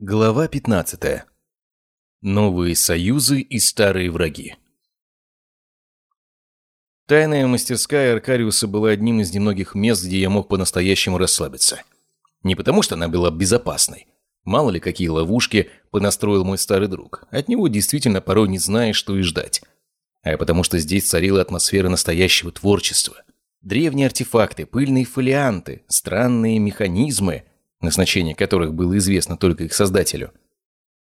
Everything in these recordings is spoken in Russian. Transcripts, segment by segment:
Глава 15. Новые союзы и старые враги. Тайная мастерская Аркариуса была одним из немногих мест, где я мог по-настоящему расслабиться. Не потому, что она была безопасной. Мало ли, какие ловушки понастроил мой старый друг. От него действительно порой не знаешь, что и ждать. А потому что здесь царила атмосфера настоящего творчества. Древние артефакты, пыльные фолианты, странные механизмы – назначение которых было известно только их создателю.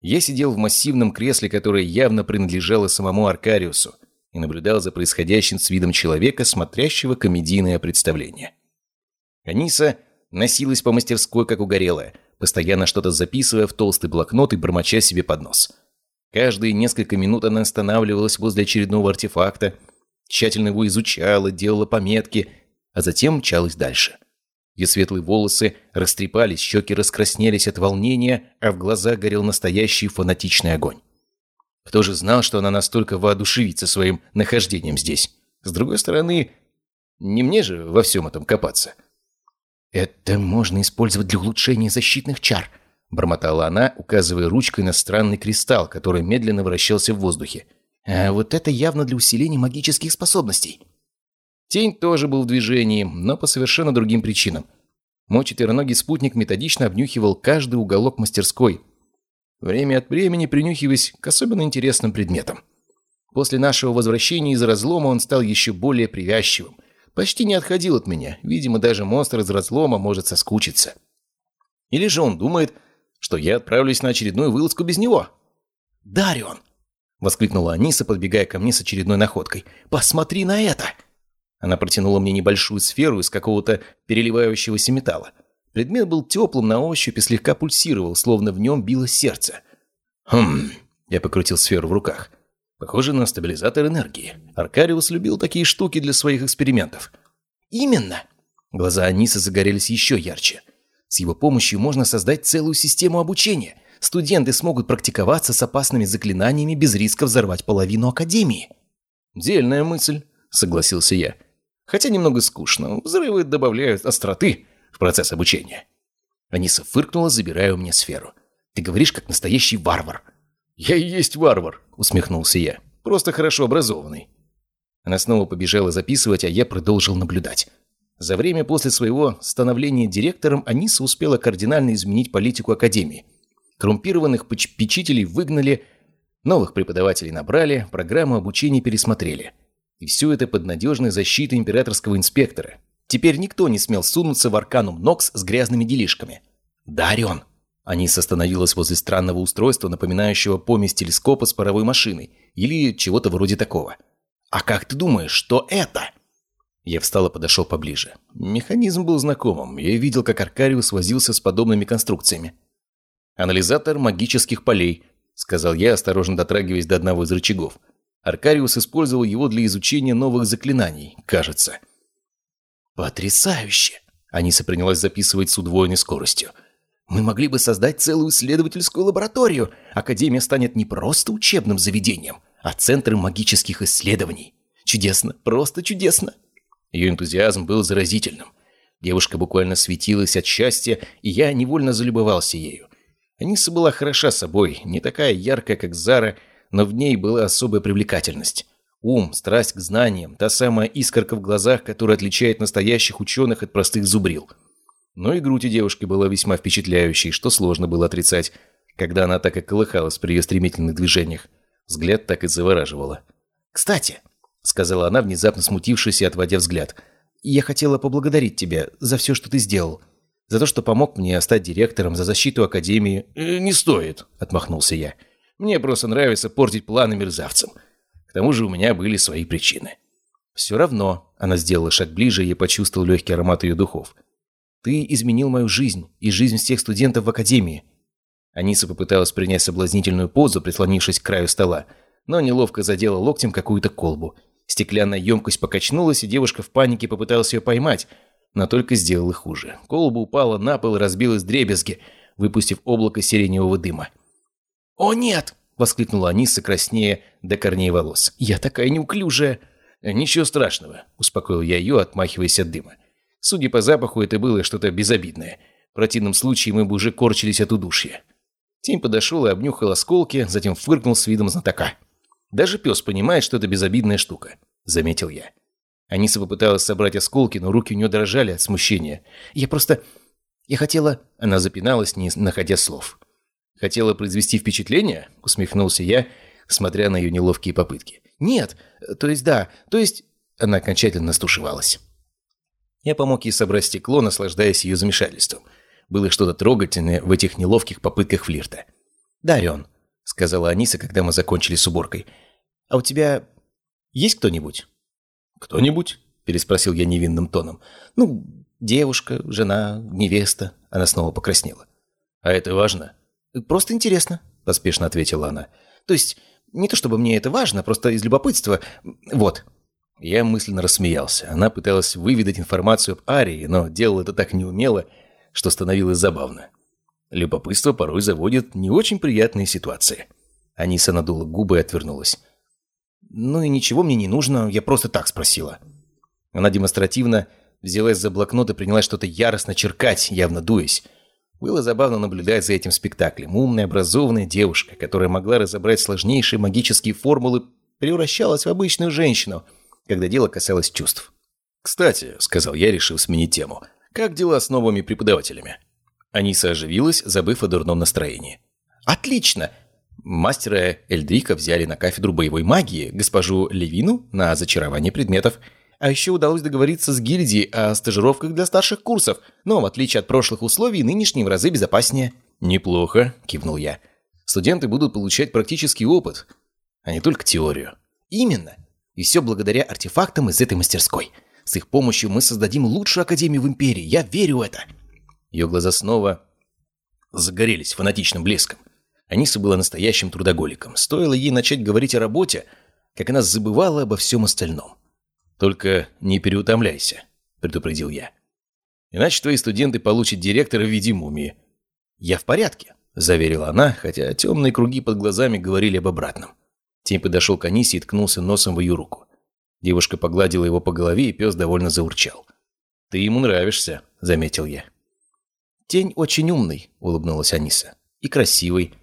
Я сидел в массивном кресле, которое явно принадлежало самому Аркариусу, и наблюдал за происходящим с видом человека, смотрящего комедийное представление. Аниса носилась по мастерской, как угорелая, постоянно что-то записывая в толстый блокнот и бормоча себе под нос. Каждые несколько минут она останавливалась возле очередного артефакта, тщательно его изучала, делала пометки, а затем мчалась дальше. Ее светлые волосы растрепались, щеки раскраснелись от волнения, а в глазах горел настоящий фанатичный огонь. Кто же знал, что она настолько воодушевится своим нахождением здесь? С другой стороны, не мне же во всем этом копаться. «Это можно использовать для улучшения защитных чар», — бормотала она, указывая ручкой на странный кристалл, который медленно вращался в воздухе. «А вот это явно для усиления магических способностей». Тень тоже был в движении, но по совершенно другим причинам. Мой четвероногий спутник методично обнюхивал каждый уголок мастерской, время от времени принюхиваясь к особенно интересным предметам. После нашего возвращения из разлома он стал еще более привязчивым. Почти не отходил от меня. Видимо, даже монстр из разлома может соскучиться. Или же он думает, что я отправлюсь на очередную вылазку без него. «Дарион!» — воскликнула Аниса, подбегая ко мне с очередной находкой. «Посмотри на это!» Она протянула мне небольшую сферу из какого-то переливающегося металла. Предмет был теплым на ощупь и слегка пульсировал, словно в нем било сердце. «Хм...» – я покрутил сферу в руках. «Похоже на стабилизатор энергии. Аркариус любил такие штуки для своих экспериментов». «Именно!» Глаза Анисы загорелись еще ярче. «С его помощью можно создать целую систему обучения. Студенты смогут практиковаться с опасными заклинаниями без риска взорвать половину Академии». «Дельная мысль», — согласился я. Хотя немного скучно. Взрывы добавляют остроты в процесс обучения. Аниса фыркнула, забирая у меня сферу. «Ты говоришь, как настоящий варвар». «Я и есть варвар», — усмехнулся я. «Просто хорошо образованный». Она снова побежала записывать, а я продолжил наблюдать. За время после своего становления директором Аниса успела кардинально изменить политику Академии. Коррумпированных попечителей выгнали, новых преподавателей набрали, программу обучения пересмотрели – и все это под надежной защитой императорского инспектора. Теперь никто не смел сунуться в Арканум Нокс с грязными делишками. «Дарион!» Анис остановилась возле странного устройства, напоминающего помесь телескопа с паровой машиной или чего-то вроде такого. «А как ты думаешь, что это?» Я встал и подошел поближе. Механизм был знакомым. Я видел, как Аркариус возился с подобными конструкциями. «Анализатор магических полей», — сказал я, осторожно дотрагиваясь до одного из рычагов. Аркариус использовал его для изучения новых заклинаний, кажется. «Потрясающе!» Аниса принялась записывать с удвоенной скоростью. «Мы могли бы создать целую исследовательскую лабораторию. Академия станет не просто учебным заведением, а центром магических исследований. Чудесно, просто чудесно!» Ее энтузиазм был заразительным. Девушка буквально светилась от счастья, и я невольно залюбовался ею. Аниса была хороша собой, не такая яркая, как Зара, но в ней была особая привлекательность. Ум, страсть к знаниям, та самая искорка в глазах, которая отличает настоящих ученых от простых зубрил. Но и грудь у девушки была весьма впечатляющей, что сложно было отрицать, когда она так и колыхалась при ее стремительных движениях. Взгляд так и завораживала. «Кстати», — сказала она, внезапно смутившись и отводя взгляд, «я хотела поблагодарить тебя за все, что ты сделал. За то, что помог мне стать директором, за защиту Академии». «Э, «Не стоит», — отмахнулся я. Мне просто нравится портить планы мерзавцам. К тому же у меня были свои причины. Все равно, она сделала шаг ближе, и я почувствовал легкий аромат ее духов. Ты изменил мою жизнь и жизнь всех студентов в академии. Аниса попыталась принять соблазнительную позу, прислонившись к краю стола, но неловко задела локтем какую-то колбу. Стеклянная емкость покачнулась, и девушка в панике попыталась ее поймать, но только сделала хуже. Колба упала на пол и разбилась дребезги, выпустив облако сиреневого дыма. «О, нет!» — воскликнула Аниса краснее до корней волос. «Я такая неуклюжая!» «Ничего страшного», — успокоил я ее, отмахиваясь от дыма. Судя по запаху, это было что-то безобидное. В противном случае мы бы уже корчились от удушья. Тень подошел и обнюхал осколки, затем фыркнул с видом знатока. «Даже пес понимает, что это безобидная штука», — заметил я. Аниса попыталась собрать осколки, но руки у нее дрожали от смущения. «Я просто... Я хотела...» Она запиналась, не находя слов. «Хотела произвести впечатление?» — усмехнулся я, смотря на ее неловкие попытки. «Нет, то есть да, то есть...» Она окончательно стушевалась. Я помог ей собрать стекло, наслаждаясь ее замешательством. Было что-то трогательное в этих неловких попытках флирта. «Дарион», — сказала Аниса, когда мы закончили с уборкой, — «а у тебя есть кто-нибудь?» «Кто-нибудь?» – переспросил я невинным тоном. «Ну, девушка, жена, невеста». Она снова покраснела. «А это важно?» «Просто интересно», – поспешно ответила она. «То есть, не то чтобы мне это важно, просто из любопытства. Вот». Я мысленно рассмеялся. Она пыталась выведать информацию об Арии, но делала это так неумело, что становилось забавно. Любопытство порой заводит не очень приятные ситуации. Аниса надула губы и отвернулась. «Ну и ничего мне не нужно, я просто так спросила». Она демонстративно взялась за блокнот и принялась что-то яростно черкать, явно дуясь. Было забавно наблюдать за этим спектаклем. Умная, образованная девушка, которая могла разобрать сложнейшие магические формулы, превращалась в обычную женщину, когда дело касалось чувств. «Кстати», — сказал я, решив сменить тему, — «как дела с новыми преподавателями?» Аниса оживилась, забыв о дурном настроении. «Отлично! Мастера Эльдрика взяли на кафедру боевой магии, госпожу Левину на зачарование предметов. А еще удалось договориться с гильдией о стажировках для старших курсов, но, в отличие от прошлых условий, нынешние в разы безопаснее. «Неплохо», — кивнул я. «Студенты будут получать практический опыт, а не только теорию». «Именно. И все благодаря артефактам из этой мастерской. С их помощью мы создадим лучшую академию в Империи. Я верю в это». Ее глаза снова загорелись фанатичным блеском. Аниса была настоящим трудоголиком. Стоило ей начать говорить о работе, как она забывала обо всем остальном. «Только не переутомляйся», — предупредил я. «Иначе твои студенты получат директора в виде мумии». «Я в порядке», — заверила она, хотя темные круги под глазами говорили об обратном. Тень подошел к Анисе и ткнулся носом в ее руку. Девушка погладила его по голове, и пес довольно заурчал. «Ты ему нравишься», — заметил я. «Тень очень умный», — улыбнулась Аниса. «И красивый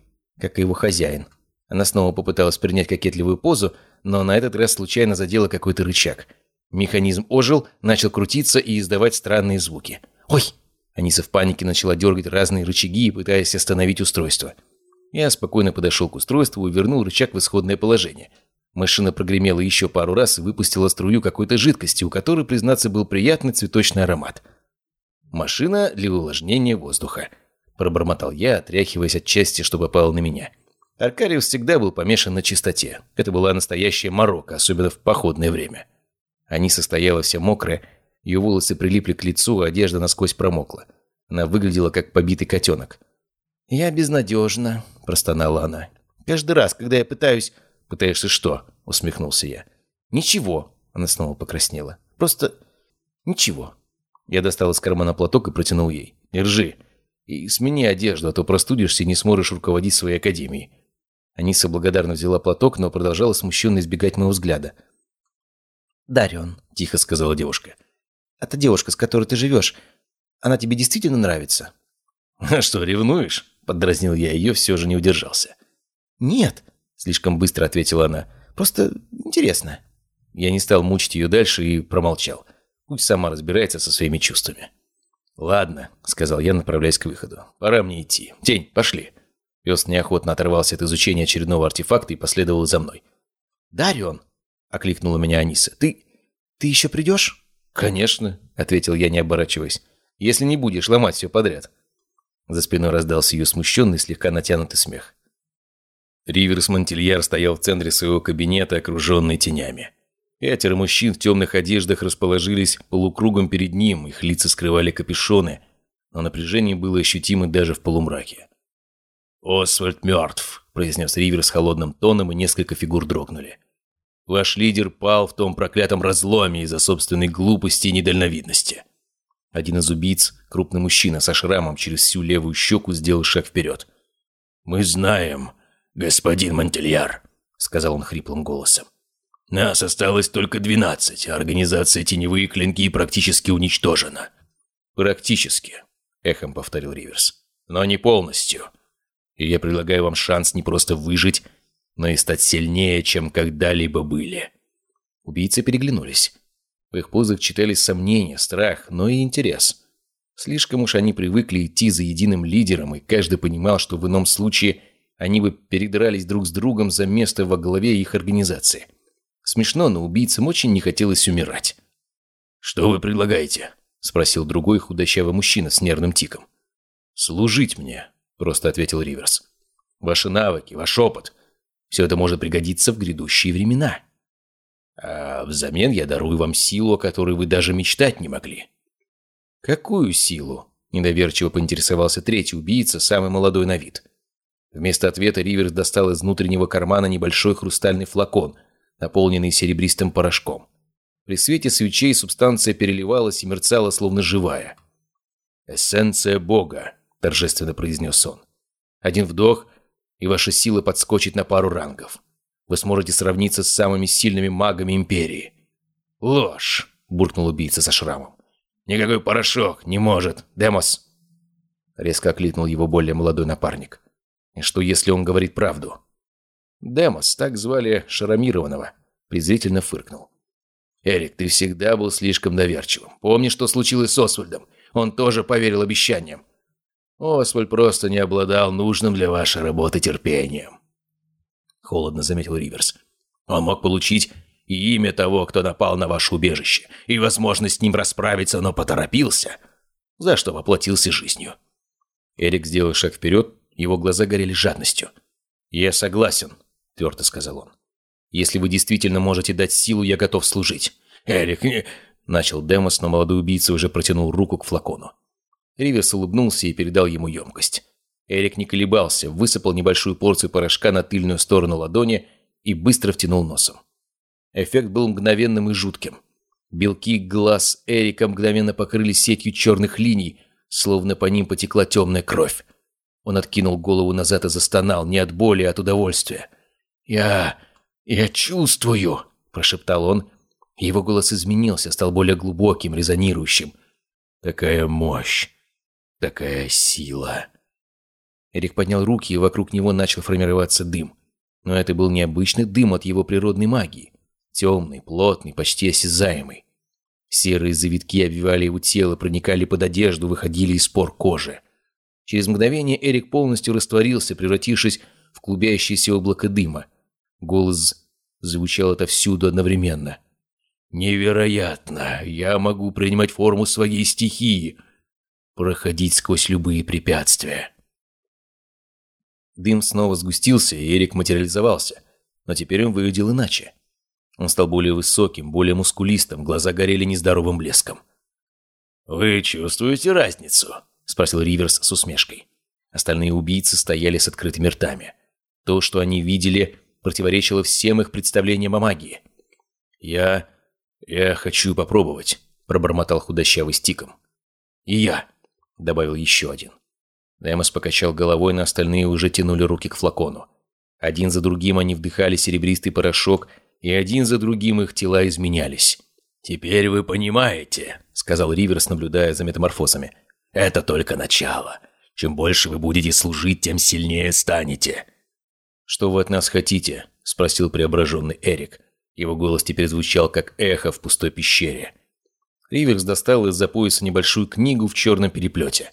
как и его хозяин. Она снова попыталась принять кокетливую позу, но на этот раз случайно задела какой-то рычаг. Механизм ожил, начал крутиться и издавать странные звуки. «Ой!» Аниса в панике начала дергать разные рычаги, пытаясь остановить устройство. Я спокойно подошел к устройству и вернул рычаг в исходное положение. Машина прогремела еще пару раз и выпустила струю какой-то жидкости, у которой, признаться, был приятный цветочный аромат. Машина для увлажнения воздуха. Пробормотал я, отряхиваясь от части, что попало на меня. Аркариус всегда был помешан на чистоте. Это была настоящая морока, особенно в походное время. Они состояла вся мокрая, ее волосы прилипли к лицу, а одежда насквозь промокла. Она выглядела как побитый котенок. «Я безнадежна», – простонала она. «Каждый раз, когда я пытаюсь...» «Пытаешься что?» – усмехнулся я. «Ничего», – она снова покраснела. «Просто... ничего». Я достал из кармана платок и протянул ей. «Держи. И смени одежду, а то простудишься и не сможешь руководить своей академией». Аниса благодарно взяла платок, но продолжала смущенно избегать моего взгляда. «Дарион», — тихо сказала девушка. «Это девушка, с которой ты живешь. Она тебе действительно нравится?» «А что, ревнуешь?» — поддразнил я ее, все же не удержался. «Нет», — слишком быстро ответила она. «Просто интересно». Я не стал мучить ее дальше и промолчал. Пусть сама разбирается со своими чувствами. «Ладно», — сказал я, направляясь к выходу. «Пора мне идти. Тень, пошли». Пес неохотно оторвался от изучения очередного артефакта и последовал за мной. «Дарион!» — окликнула меня Аниса. «Ты... ты еще придешь?» «Конечно», — ответил я, не оборачиваясь. «Если не будешь ломать все подряд». За спиной раздался ее смущенный, слегка натянутый смех. Риверс Монтильяр стоял в центре своего кабинета, окруженный тенями. Пятеро мужчин в темных одеждах расположились полукругом перед ним, их лица скрывали капюшоны, но напряжение было ощутимо даже в полумраке. «Освальд мертв», – произнес Ривер с холодным тоном, и несколько фигур дрогнули. «Ваш лидер пал в том проклятом разломе из-за собственной глупости и недальновидности». Один из убийц, крупный мужчина со шрамом через всю левую щеку, сделал шаг вперед. «Мы знаем, господин Монтельяр», — сказал он хриплым голосом. Нас осталось только двенадцать, а организация «Теневые клинки» практически уничтожена». «Практически», — эхом повторил Риверс. «Но не полностью. И я предлагаю вам шанс не просто выжить, но и стать сильнее, чем когда-либо были». Убийцы переглянулись. В их позах читались сомнения, страх, но и интерес. Слишком уж они привыкли идти за единым лидером, и каждый понимал, что в ином случае они бы передрались друг с другом за место во главе их организации. Смешно, но убийцам очень не хотелось умирать. «Что вы предлагаете?» – спросил другой худощавый мужчина с нервным тиком. «Служить мне», – просто ответил Риверс. «Ваши навыки, ваш опыт – все это может пригодиться в грядущие времена. А взамен я дарую вам силу, о которой вы даже мечтать не могли». «Какую силу?» – недоверчиво поинтересовался третий убийца, самый молодой на вид. Вместо ответа Риверс достал из внутреннего кармана небольшой хрустальный флакон, наполненный серебристым порошком. При свете свечей субстанция переливалась и мерцала, словно живая. «Эссенция Бога», – торжественно произнес он. «Один вдох, и ваша сила подскочит на пару рангов. Вы сможете сравниться с самыми сильными магами Империи». «Ложь!» – буркнул убийца со шрамом. «Никакой порошок не может, Демос!» Резко окликнул его более молодой напарник. И что, если он говорит правду? Демос, так звали Шарамированного, презрительно фыркнул. «Эрик, ты всегда был слишком доверчивым. Помни, что случилось с Освальдом. Он тоже поверил обещаниям. Освальд просто не обладал нужным для вашей работы терпением». Холодно заметил Риверс. «Он мог получить имя того, кто напал на ваше убежище, и возможность с ним расправиться, но поторопился, за что воплотился жизнью». Эрик сделал шаг вперед, его глаза горели жадностью. «Я согласен», – твердо сказал он. «Если вы действительно можете дать силу, я готов служить». «Эрик, не...» – начал Демос, но молодой убийца уже протянул руку к флакону. Риверс улыбнулся и передал ему емкость. Эрик не колебался, высыпал небольшую порцию порошка на тыльную сторону ладони и быстро втянул носом. Эффект был мгновенным и жутким. Белки глаз Эрика мгновенно покрылись сетью черных линий, словно по ним потекла темная кровь. Он откинул голову назад и застонал, не от боли, а от удовольствия. «Я... я чувствую!» – прошептал он. Его голос изменился, стал более глубоким, резонирующим. «Такая мощь! Такая сила!» Эрик поднял руки, и вокруг него начал формироваться дым. Но это был необычный дым от его природной магии. Темный, плотный, почти осязаемый. Серые завитки обвивали его тело, проникали под одежду, выходили из пор кожи. Через мгновение Эрик полностью растворился, превратившись в клубящееся облако дыма. Голос звучал отовсюду одновременно. «Невероятно! Я могу принимать форму своей стихии, проходить сквозь любые препятствия». Дым снова сгустился, и Эрик материализовался, но теперь он выглядел иначе. Он стал более высоким, более мускулистым, глаза горели нездоровым блеском. «Вы чувствуете разницу?» – спросил Риверс с усмешкой. Остальные убийцы стояли с открытыми ртами. То, что они видели, противоречило всем их представлениям о магии. «Я... я хочу попробовать», – пробормотал худощавый стиком. «И я», – добавил еще один. Демос покачал головой, но остальные уже тянули руки к флакону. Один за другим они вдыхали серебристый порошок, и один за другим их тела изменялись. «Теперь вы понимаете», — сказал Риверс, наблюдая за метаморфозами. Это только начало. Чем больше вы будете служить, тем сильнее станете». «Что вы от нас хотите?» – спросил преображенный Эрик. Его голос теперь звучал, как эхо в пустой пещере. Риверс достал из-за пояса небольшую книгу в черном переплете.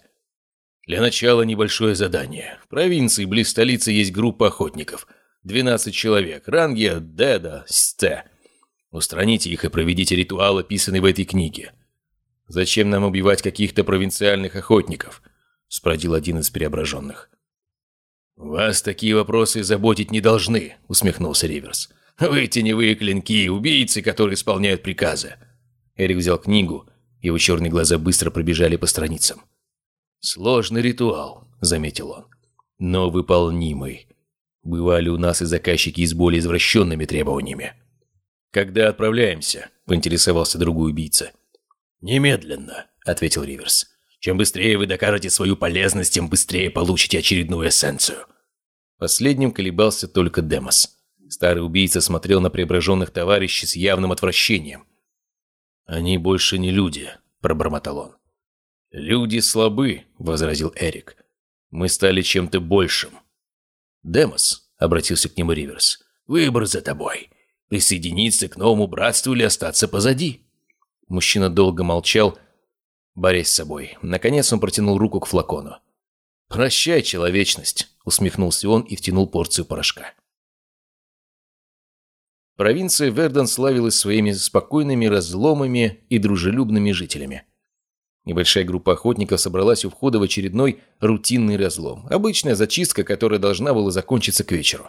«Для начала небольшое задание. В провинции близ столицы есть группа охотников. 12 человек. Ранги Деда, Сте. Устраните их и проведите ритуал, описанный в этой книге. «Зачем нам убивать каких-то провинциальных охотников?» – спросил один из преображенных. «Вас такие вопросы заботить не должны», – усмехнулся Риверс. «Вы теневые клинки, убийцы, которые исполняют приказы». Эрик взял книгу, его черные глаза быстро пробежали по страницам. «Сложный ритуал», – заметил он, – «но выполнимый. Бывали у нас и заказчики с более извращенными требованиями». «Когда отправляемся?» – поинтересовался другой убийца. «Немедленно», — ответил Риверс. «Чем быстрее вы докажете свою полезность, тем быстрее получите очередную эссенцию». Последним колебался только Демос. Старый убийца смотрел на преображенных товарищей с явным отвращением. «Они больше не люди», — пробормотал он. «Люди слабы», — возразил Эрик. «Мы стали чем-то большим. «Демос», — обратился к нему Риверс, — «выбор за тобой. Присоединиться к новому братству или остаться позади?» Мужчина долго молчал, борясь с собой. Наконец он протянул руку к флакону. «Прощай, человечность», — усмехнулся он и втянул порцию порошка. Провинция Верден славилась своими спокойными разломами и дружелюбными жителями. Небольшая группа охотников собралась у входа в очередной рутинный разлом. Обычная зачистка, которая должна была закончиться к вечеру.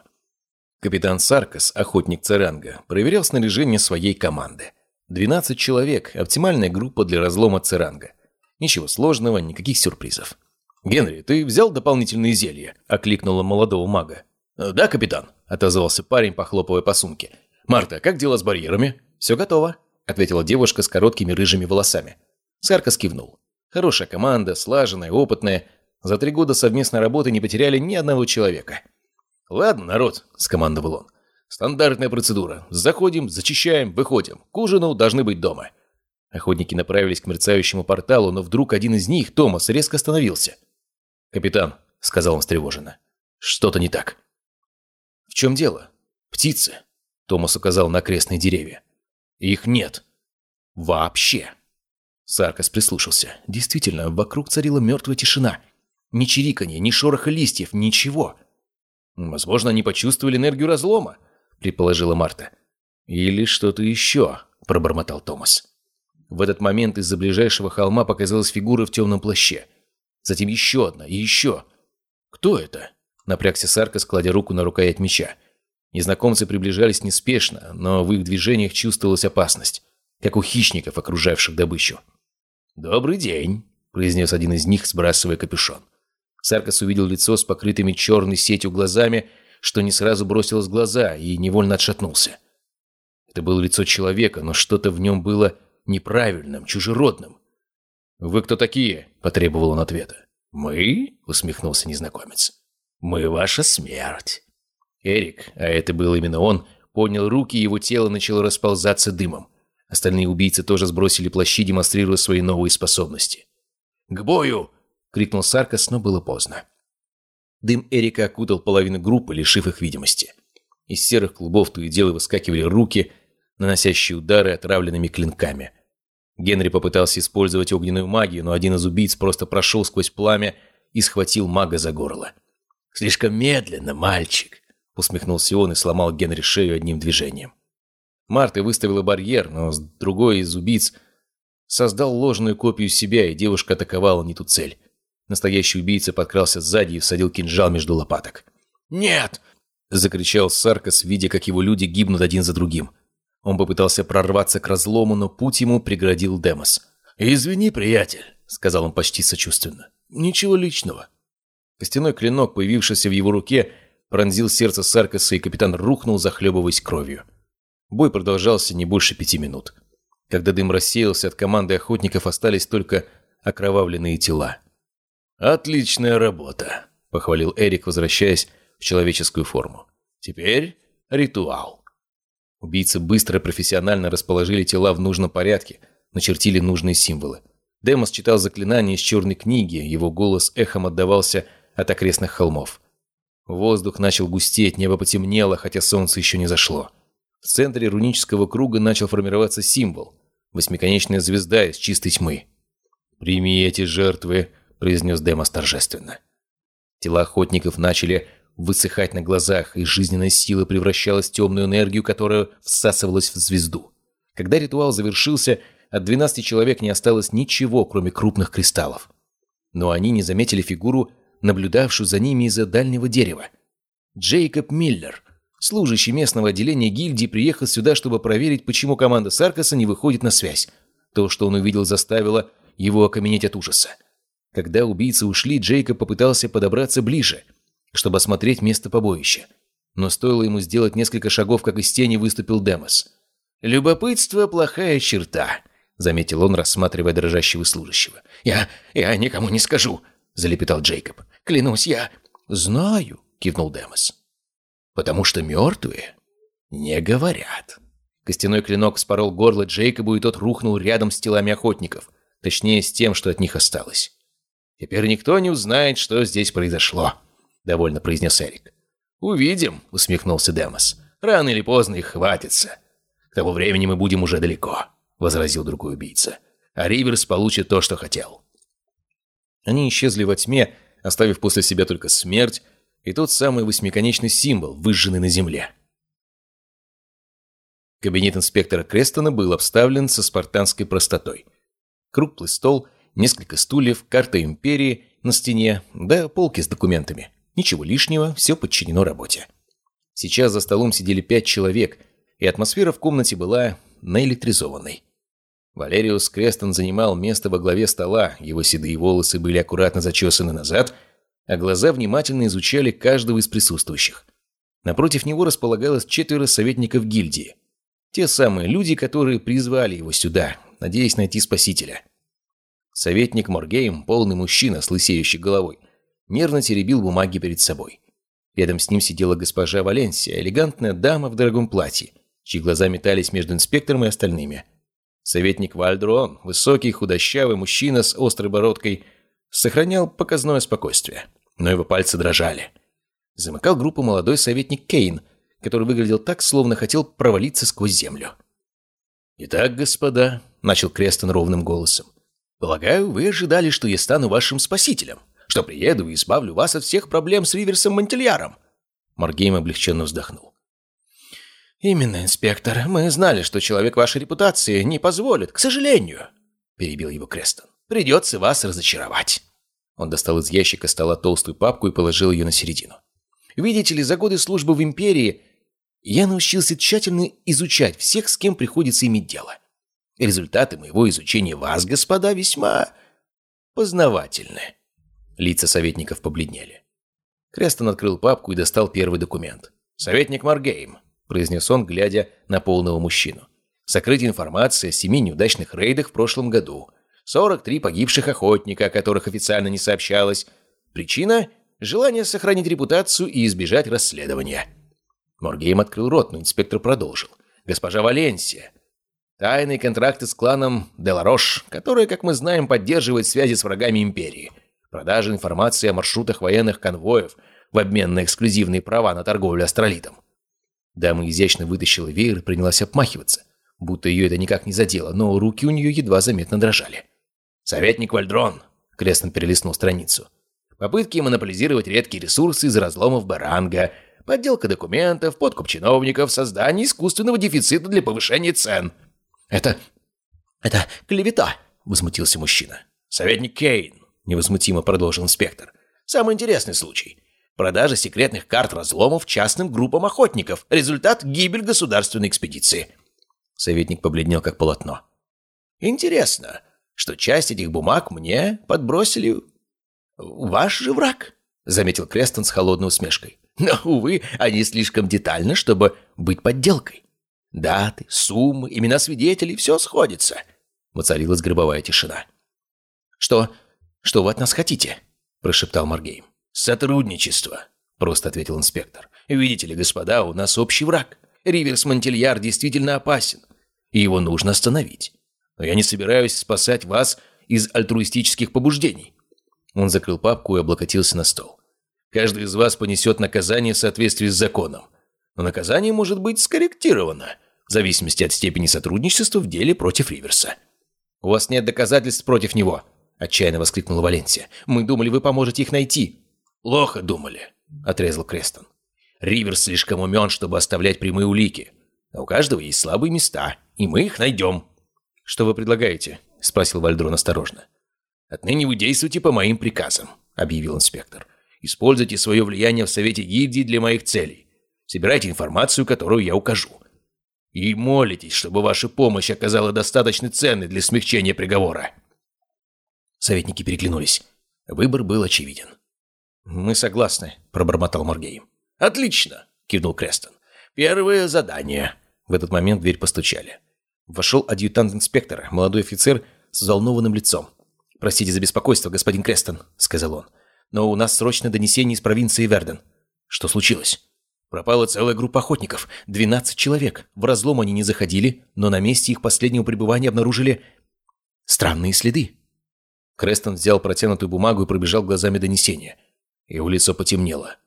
Капитан Саркас, охотник Царанга, проверял снаряжение своей команды. 12 человек – оптимальная группа для разлома Царанга. Ничего сложного, никаких сюрпризов. «Генри, ты взял дополнительные зелья?» – окликнула молодого мага. «Да, капитан», – отозвался парень, похлопывая по сумке. «Марта, как дела с барьерами?» «Все готово», — ответила девушка с короткими рыжими волосами. Саркас кивнул. Хорошая команда, слаженная, опытная. За три года совместной работы не потеряли ни одного человека. «Ладно, народ», — скомандовал он. «Стандартная процедура. Заходим, зачищаем, выходим. К ужину должны быть дома». Охотники направились к мерцающему порталу, но вдруг один из них, Томас, резко остановился. «Капитан», — сказал он встревоженно, — «что-то не так». «В чем дело? Птицы?» Томас указал на крестные деревья. «Их нет. Вообще!» Саркас прислушался. Действительно, вокруг царила мертвая тишина. Ни чириканье, ни шороха листьев, ничего. «Возможно, они почувствовали энергию разлома», — предположила Марта. «Или что-то еще», — пробормотал Томас. В этот момент из-за ближайшего холма показалась фигура в темном плаще. Затем еще одна и еще. «Кто это?» — напрягся Саркас, кладя руку на рукоять меча. Незнакомцы приближались неспешно, но в их движениях чувствовалась опасность, как у хищников, окружавших добычу. «Добрый день», — произнес один из них, сбрасывая капюшон. Саркас увидел лицо с покрытыми черной сетью глазами, что не сразу бросилось в глаза, и невольно отшатнулся. Это было лицо человека, но что-то в нем было неправильным, чужеродным. «Вы кто такие?» – потребовал он ответа. «Мы?» – усмехнулся незнакомец. «Мы ваша смерть. Эрик, а это был именно он, поднял руки, и его тело начало расползаться дымом. Остальные убийцы тоже сбросили плащи, демонстрируя свои новые способности. «К бою!» — крикнул Саркас, но было поздно. Дым Эрика окутал половину группы, лишив их видимости. Из серых клубов то и дело выскакивали руки, наносящие удары отравленными клинками. Генри попытался использовать огненную магию, но один из убийц просто прошел сквозь пламя и схватил мага за горло. «Слишком медленно, мальчик. Усмехнулся он и сломал Генри шею одним движением. Марта выставила барьер, но другой из убийц создал ложную копию себя, и девушка атаковала не ту цель. Настоящий убийца подкрался сзади и всадил кинжал между лопаток. «Нет!» – закричал Саркас, видя, как его люди гибнут один за другим. Он попытался прорваться к разлому, но путь ему преградил Демос. «Извини, приятель», – сказал он почти сочувственно. «Ничего личного». Костяной клинок, появившийся в его руке, пронзил сердце Саркаса, и капитан рухнул, захлебываясь кровью. Бой продолжался не больше пяти минут. Когда дым рассеялся, от команды охотников остались только окровавленные тела. «Отличная работа», — похвалил Эрик, возвращаясь в человеческую форму. «Теперь ритуал». Убийцы быстро и профессионально расположили тела в нужном порядке, начертили нужные символы. Демос читал заклинания из черной книги, его голос эхом отдавался от окрестных холмов. Воздух начал густеть, небо потемнело, хотя солнце еще не зашло. В центре рунического круга начал формироваться символ – восьмиконечная звезда из чистой тьмы. «Прими эти жертвы», – произнес Демос торжественно. Тела охотников начали высыхать на глазах, и жизненная сила превращалась в темную энергию, которая всасывалась в звезду. Когда ритуал завершился, от 12 человек не осталось ничего, кроме крупных кристаллов. Но они не заметили фигуру наблюдавшую за ними из-за дальнего дерева. Джейкоб Миллер, служащий местного отделения гильдии, приехал сюда, чтобы проверить, почему команда Саркаса не выходит на связь. То, что он увидел, заставило его окаменеть от ужаса. Когда убийцы ушли, Джейкоб попытался подобраться ближе, чтобы осмотреть место побоища. Но стоило ему сделать несколько шагов, как из тени выступил Демос. «Любопытство – плохая черта», – заметил он, рассматривая дрожащего служащего. «Я... я никому не скажу», – залепетал Джейкоб. Клянусь, я...» «Знаю», — кивнул Демос. «Потому что мертвые не говорят». Костяной клинок спорол горло Джейкобу, и тот рухнул рядом с телами охотников. Точнее, с тем, что от них осталось. «Теперь никто не узнает, что здесь произошло», — довольно произнес Эрик. «Увидим», — усмехнулся Демос. «Рано или поздно их хватится. К тому времени мы будем уже далеко», — возразил другой убийца. «А Риверс получит то, что хотел». Они исчезли во тьме, оставив после себя только смерть и тот самый восьмиконечный символ, выжженный на земле. Кабинет инспектора Крестона был обставлен со спартанской простотой. Круглый стол, несколько стульев, карта империи на стене, да полки с документами. Ничего лишнего, все подчинено работе. Сейчас за столом сидели пять человек, и атмосфера в комнате была наэлектризованной. Валериус Крестон занимал место во главе стола, его седые волосы были аккуратно зачесаны назад, а глаза внимательно изучали каждого из присутствующих. Напротив него располагалось четверо советников гильдии. Те самые люди, которые призвали его сюда, надеясь найти спасителя. Советник Моргейм, полный мужчина с лысеющей головой, нервно теребил бумаги перед собой. Рядом с ним сидела госпожа Валенсия, элегантная дама в дорогом платье, чьи глаза метались между инспектором и остальными. Советник Вальдрон, высокий, худощавый мужчина с острой бородкой, сохранял показное спокойствие, но его пальцы дрожали. Замыкал группу молодой советник Кейн, который выглядел так, словно хотел провалиться сквозь землю. «Итак, господа», — начал Крестон ровным голосом, — «полагаю, вы ожидали, что я стану вашим спасителем, что приеду и избавлю вас от всех проблем с Риверсом Монтельяром». Маргейм облегченно вздохнул. «Именно, инспектор. Мы знали, что человек вашей репутации не позволит, к сожалению», — перебил его Крестон. «Придется вас разочаровать». Он достал из ящика стола толстую папку и положил ее на середину. «Видите ли, за годы службы в Империи я научился тщательно изучать всех, с кем приходится иметь дело. Результаты моего изучения вас, господа, весьма познавательны. Лица советников побледнели. Крестон открыл папку и достал первый документ. «Советник Моргейм», – произнес он, глядя на полного мужчину. «Сокрытие информации о семи неудачных рейдах в прошлом году. 43 погибших охотника, о которых официально не сообщалось. Причина – желание сохранить репутацию и избежать расследования». Моргейм открыл рот, но инспектор продолжил. «Госпожа Валенсия. Тайные контракты с кланом Деларош, который, как мы знаем, поддерживает связи с врагами Империи. Продажа информации о маршрутах военных конвоев в обмен на эксклюзивные права на торговлю астролитом». Дама изящно вытащила веер и принялась обмахиваться, будто ее это никак не задело, но руки у нее едва заметно дрожали. «Советник Вальдрон», — Крестон перелистнул страницу. «Попытки монополизировать редкие ресурсы из разломов Баранга — подделка документов, подкуп чиновников, создание искусственного дефицита для повышения цен. Это... это клевета, возмутился мужчина. Советник Кейн, невозмутимо продолжил инспектор. Самый интересный случай. Продажа секретных карт разломов частным группам охотников. Результат – гибель государственной экспедиции. Советник побледнел, как полотно. Интересно, что часть этих бумаг мне подбросили ваш же враг, заметил Крестон с холодной усмешкой. Но, увы, они слишком детальны, чтобы быть подделкой. Даты, суммы, имена свидетелей – все сходится. Воцарилась гробовая тишина. «Что? Что вы от нас хотите?» – прошептал Маргейм. «Сотрудничество», – просто ответил инспектор. «Видите ли, господа, у нас общий враг. Риверс Монтельяр действительно опасен, и его нужно остановить. Но я не собираюсь спасать вас из альтруистических побуждений». Он закрыл папку и облокотился на стол. Каждый из вас понесет наказание в соответствии с законом. Но наказание может быть скорректировано, в зависимости от степени сотрудничества в деле против Риверса. «У вас нет доказательств против него», – отчаянно воскликнула Валенсия. «Мы думали, вы поможете их найти». «Плохо думали», – отрезал Крестон. «Риверс слишком умен, чтобы оставлять прямые улики. А у каждого есть слабые места, и мы их найдем». «Что вы предлагаете?» – спросил Вальдрон осторожно. «Отныне вы действуйте по моим приказам», – объявил инспектор. Используйте свое влияние в Совете гильдии для моих целей. Собирайте информацию, которую я укажу. И молитесь, чтобы ваша помощь оказала достаточной ценной для смягчения приговора». Советники переглянулись. Выбор был очевиден. «Мы согласны», – пробормотал Моргей. «Отлично», – кивнул Крестон. «Первое задание». В этот момент в дверь постучали. Вошел адъютант инспектора, молодой офицер с взволнованным лицом. «Простите за беспокойство, господин Крестон», – сказал он но у нас срочное донесение из провинции Верден. Что случилось? Пропала целая группа охотников, 12 человек. В разлом они не заходили, но на месте их последнего пребывания обнаружили странные следы. Крестон взял протянутую бумагу и пробежал глазами донесение. Его лицо потемнело.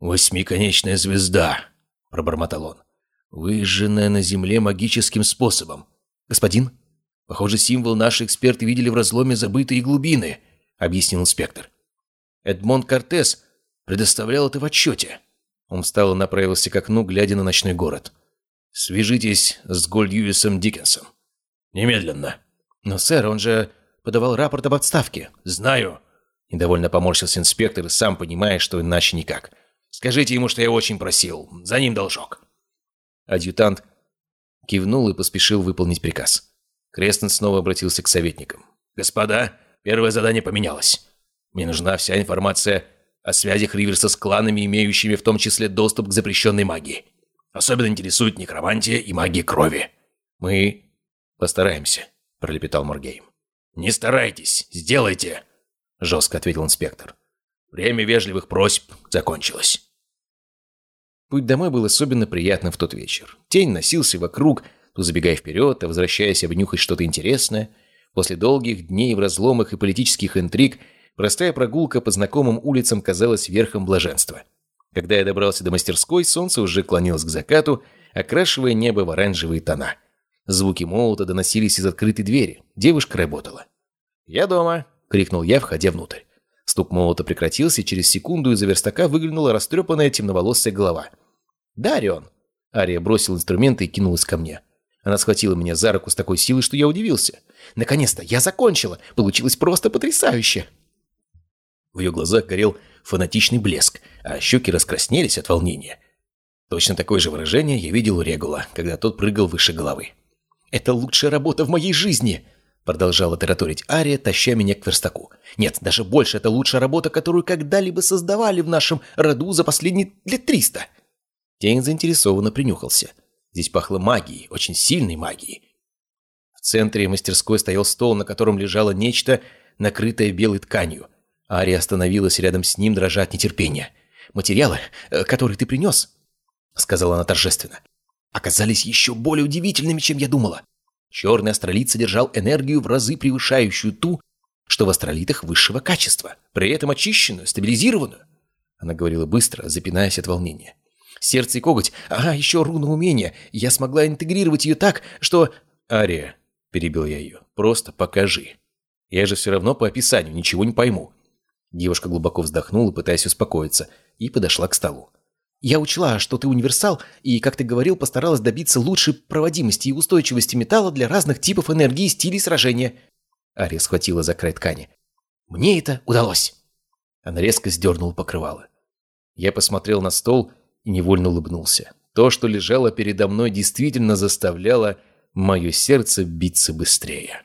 «Восьмиконечная звезда», — пробормотал он. «Выжженная на Земле магическим способом. Господин, похоже, символ наши эксперты видели в разломе забытые глубины», — объяснил инспектор. «Эдмонд Кортес предоставлял это в отчете». Он встал и направился к окну, глядя на ночной город. «Свяжитесь с Гольдьюисом Диккенсом. Немедленно». «Но, сэр, он же подавал рапорт об отставке». «Знаю». Недовольно поморщился инспектор, сам понимая, что иначе никак. «Скажите ему, что я очень просил. За ним должок». Адъютант кивнул и поспешил выполнить приказ. Крестон снова обратился к советникам. «Господа, первое задание поменялось. Мне нужна вся информация о связях Риверса с кланами, имеющими в том числе доступ к запрещенной магии. Особенно интересует некромантия и магия крови. Мы постараемся», – пролепетал Моргейм. «Не старайтесь, сделайте», – жестко ответил инспектор. «Время вежливых просьб закончилось». Путь домой был особенно приятным в тот вечер. Тень носился вокруг, то забегая вперед, то возвращаясь обнюхать что-то интересное. После долгих дней в разломах и политических интриг простая прогулка по знакомым улицам казалась верхом блаженства. Когда я добрался до мастерской, солнце уже клонилось к закату, окрашивая небо в оранжевые тона. Звуки молота доносились из открытой двери. Девушка работала. «Я дома!» — крикнул я, входя внутрь. Стук молота прекратился, и через секунду из-за верстака выглянула растрепанная темноволосая голова — «Да, Орион!» Ария бросил инструменты и кинулась ко мне. Она схватила меня за руку с такой силой, что я удивился. «Наконец-то! Я закончила! Получилось просто потрясающе!» В ее глазах горел фанатичный блеск, а щеки раскраснелись от волнения. Точно такое же выражение я видел у Регула, когда тот прыгал выше головы. «Это лучшая работа в моей жизни!» Продолжала тараторить Ария, таща меня к верстаку. «Нет, даже больше, это лучшая работа, которую когда-либо создавали в нашем роду за последние лет триста!» Тень заинтересованно принюхался. Здесь пахло магией, очень сильной магией. В центре мастерской стоял стол, на котором лежало нечто, накрытое белой тканью. Ария остановилась рядом с ним, дрожа от нетерпения. «Материалы, э, которые ты принес», — сказала она торжественно, — «оказались еще более удивительными, чем я думала. Черный астролит содержал энергию в разы превышающую ту, что в астролитах высшего качества, при этом очищенную, стабилизированную». Она говорила быстро, запинаясь от волнения сердце и коготь. Ага, еще руна умения. Я смогла интегрировать ее так, что... Ария, перебил я ее, просто покажи. Я же все равно по описанию ничего не пойму. Девушка глубоко вздохнула, пытаясь успокоиться, и подошла к столу. «Я учла, что ты универсал, и, как ты говорил, постаралась добиться лучшей проводимости и устойчивости металла для разных типов энергии и стилей сражения». Ария схватила за край ткани. «Мне это удалось!» Она резко сдернула покрывало. Я посмотрел на стол и невольно улыбнулся. То, что лежало передо мной, действительно заставляло мое сердце биться быстрее.